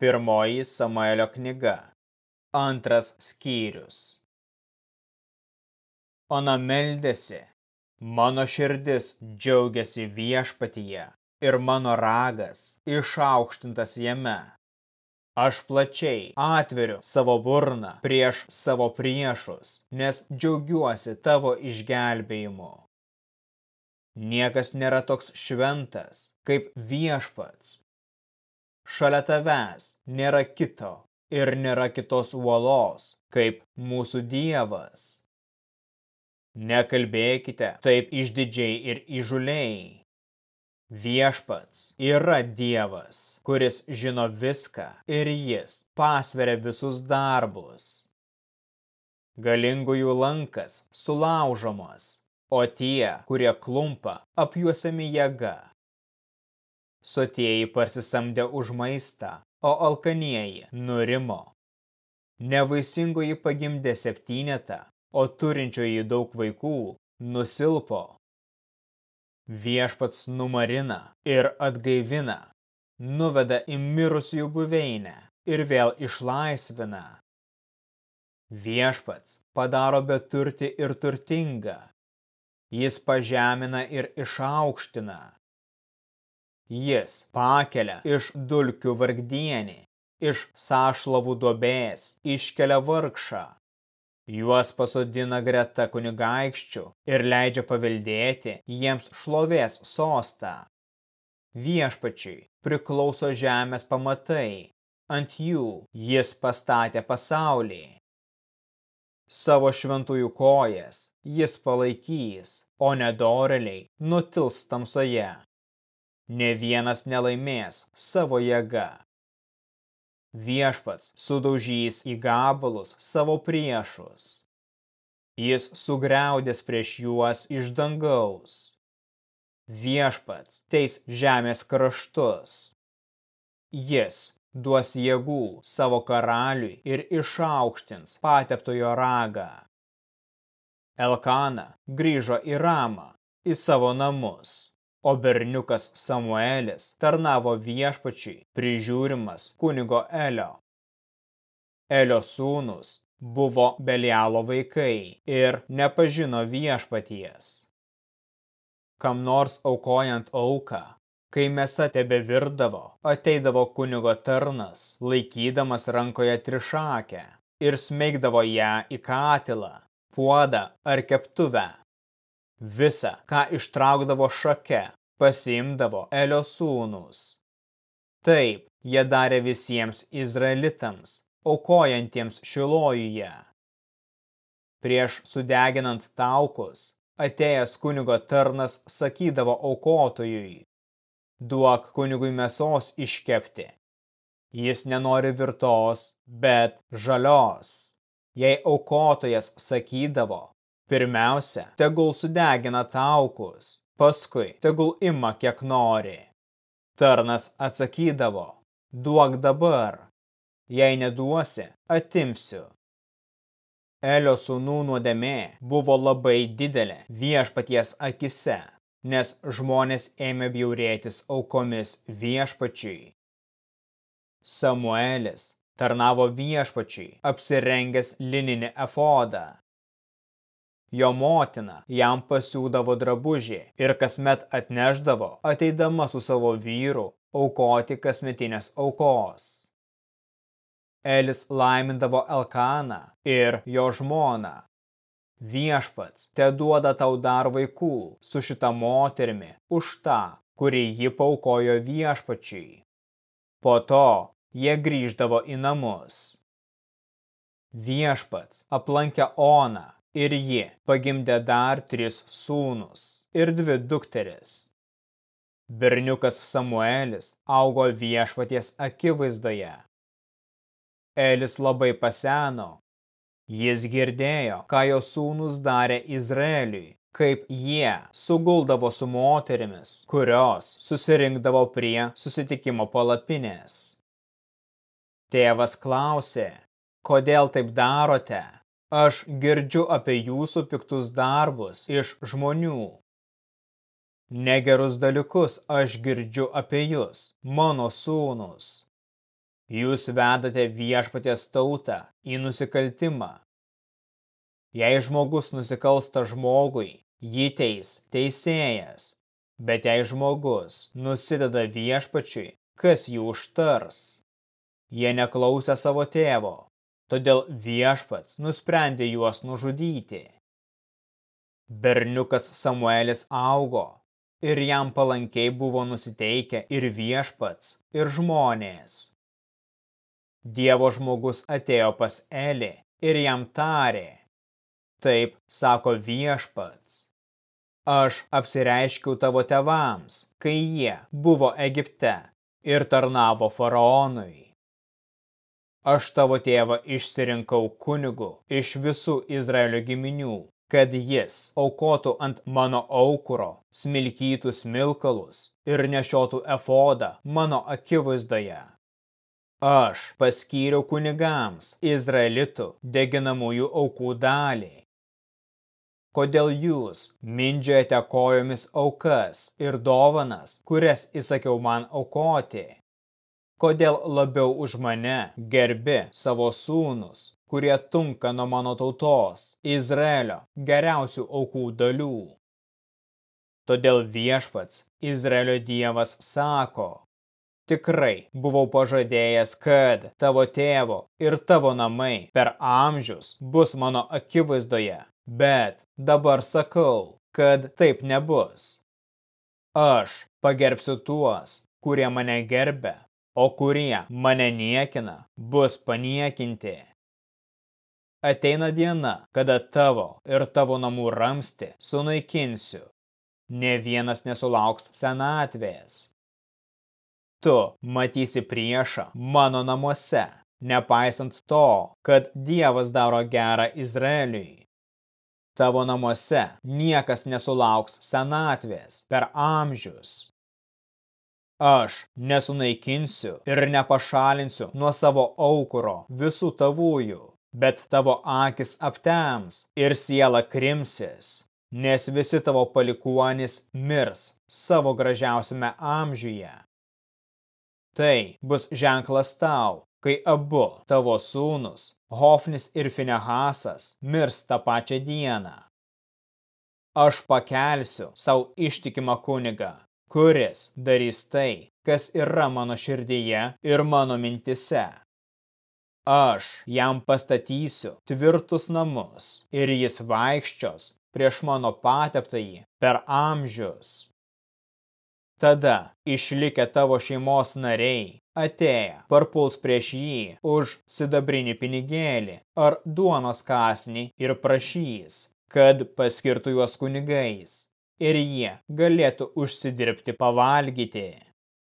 Pirmoji Samuelio knyga. Antras skyrius. Ona meldėsi. Mano širdis džiaugiasi viešpatyje ir mano ragas išaukštintas jame. Aš plačiai atveriu savo burną prieš savo priešus, nes džiaugiuosi tavo išgelbėjimu. Niekas nėra toks šventas, kaip viešpats, šalia tavęs nėra kito ir nėra kitos uolos, kaip mūsų Dievas. Nekalbėkite taip išdidžiai ir įžuliai. Viešpats yra Dievas, kuris žino viską ir jis pasveria visus darbus. Galingųjų lankas sulaužomas, o tie, kurie klumpa, apjuosiami jėga. Sotieji parsisamdė už maistą, o alkanieji nurimo. Nevaisingoji pagimdė septynetą, o turinčioji daug vaikų nusilpo. Viešpats numarina ir atgaivina, nuveda į mirusiųjų buveinę ir vėl išlaisvina. Viešpats padaro beturti ir turtingą. Jis pažemina ir išaukština. Jis pakelia iš dulkių vargdienį, iš sašlavų duobės iškelia vargšą. Juos pasodina greta kunigaikščių ir leidžia paveldėti jiems šlovės sostą. Viešpačiui priklauso žemės pamatai, ant jų jis pastatė pasaulį. Savo šventųjų kojas jis palaikys, o nedoreliai nutils tamsoje ne vienas nelaimės savo jėga. Viešpats sudaužys į gabalus savo priešus. Jis sugriaudės prieš juos iš dangaus. Viešpats teis žemės kraštus. Jis duos jėgų savo karaliui ir išaukštins pateptojo ragą. Elkana grįžo į Ramą, į savo namus o berniukas Samuelis tarnavo viešpačiui prižiūrimas kunigo Elio. Elio sūnus buvo Belialo vaikai ir nepažino viešpaties. Kam nors aukojant auką, kai mesa tebe virdavo, ateidavo kunigo tarnas, laikydamas rankoje trišakę ir smeigdavo ją į katilą, puodą ar keptuvę Visa, ką ištraukdavo šake, pasiimdavo Elio sūnus. Taip, jie darė visiems izraelitams, aukojantiems šilojuje. Prieš sudeginant taukus, atėjęs kunigo tarnas sakydavo aukotojui, duok kunigui mėsos iškepti. Jis nenori virtos, bet žalios. Jei aukotojas sakydavo, Pirmiausia, tegul sudegina taukus, paskui tegul ima kiek nori. Tarnas atsakydavo, duok dabar, jei neduosi, atimsiu. Elio sūnų nuodėmė buvo labai didelė viešpaties akise, nes žmonės ėmė bjaurėtis aukomis viešpačiui. Samuelis tarnavo viešpačiui, apsirengęs lininį efodą, Jo motina jam pasiūdavo drabužį ir kasmet atneždavo, ateidama su savo vyru, aukoti kasmetinės aukos. Elis laimindavo Elkaną ir jo žmoną. Viešpats te duoda tau dar vaikų su šita moterimi už tą, kurį ji paukojo viešpačiui. Po to jie grįždavo į namus. Viešpats aplankė Oną ir ji pagimdė dar tris sūnus ir dvi dukteris. Berniukas Samuelis augo viešpaties akivaizdoje. Elis labai paseno. Jis girdėjo, ką jo sūnus darė Izraeliui, kaip jie suguldavo su moterimis, kurios susirinkdavo prie susitikimo palapinės. Tėvas klausė, kodėl taip darote? Aš girdžiu apie jūsų piktus darbus iš žmonių. Negerus dalykus aš girdžiu apie jūs, mano sūnus. Jūs vedate viešpatės tautą į nusikaltimą. Jei žmogus nusikalsta žmogui, jį teis teisėjas, bet jei žmogus nusideda viešpačiui, kas jį užtars? Jie neklausė savo tėvo, todėl viešpats nusprendė juos nužudyti. Berniukas Samuelis augo ir jam palankiai buvo nusiteikę ir viešpats, ir žmonės. Dievo žmogus atėjo pas Elį ir jam tarė. Taip sako viešpats. Aš apsireiškiau tavo tevams, kai jie buvo Egipte ir tarnavo faraonui. Aš tavo tėvą išsirinkau kunigu iš visų Izraelio giminių, kad jis aukotų ant mano aukuro, smilkytų smilkalus ir nešiotų efodą mano akivaizdoje. Aš paskyriau kunigams Izraelitų deginamųjų aukų dalį. Kodėl jūs mindžiojate kojomis aukas ir dovanas, kurias įsakiau man aukoti? Kodėl labiau už mane gerbi savo sūnus, kurie tunka nuo mano tautos, Izraelio geriausių aukų dalių? Todėl viešpats, Izraelio dievas, sako, Tikrai buvau pažadėjęs, kad tavo tėvo ir tavo namai per amžius bus mano akivaizdoje, bet dabar sakau, kad taip nebus. Aš pagerbsiu tuos, kurie mane gerbia, o kurie mane niekina, bus paniekinti. Ateina diena, kada tavo ir tavo namų ramsti sunaikinsiu. Ne vienas nesulauks senatvės, Tu matysi priešą mano namuose, nepaisant to, kad Dievas daro gerą Izraeliui. Tavo namuose niekas nesulauks senatvės per amžius. Aš nesunaikinsiu ir nepašalinsiu nuo savo aukuro visų tavųjų, bet tavo akis aptems ir siela krimsis, nes visi tavo palikuonis mirs savo gražiausiame amžiuje. Tai bus ženklas tau, kai abu tavo sūnus, Hofnis ir Finehasas, mirs tą pačią dieną. Aš pakelsiu savo ištikimą kunigą, kuris darys tai, kas yra mano širdyje ir mano mintise. Aš jam pastatysiu tvirtus namus ir jis vaikščios prieš mano pateptąjį per amžius. Tada išlikę tavo šeimos nariai atėję parpuls prieš jį už sidabrinį pinigėlį ar duonos kasnį ir prašys, kad paskirtų juos kunigais ir jie galėtų užsidirbti pavalgyti.